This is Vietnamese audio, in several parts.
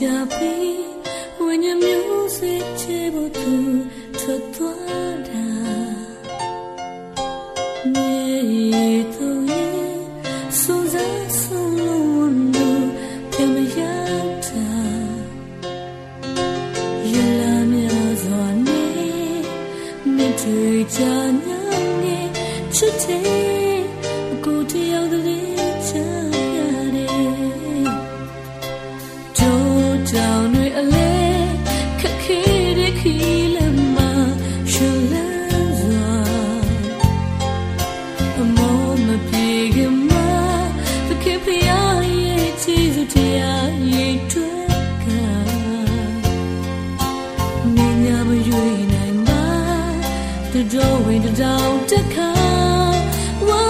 chiapi When your music table to to toada Nye to ye so za so lundu tem yata Yala mya zwane ne tu janya ne chute ဝင်တောင်တခါဝါ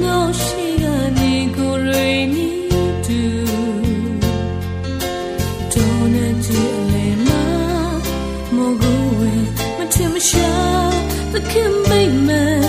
can make men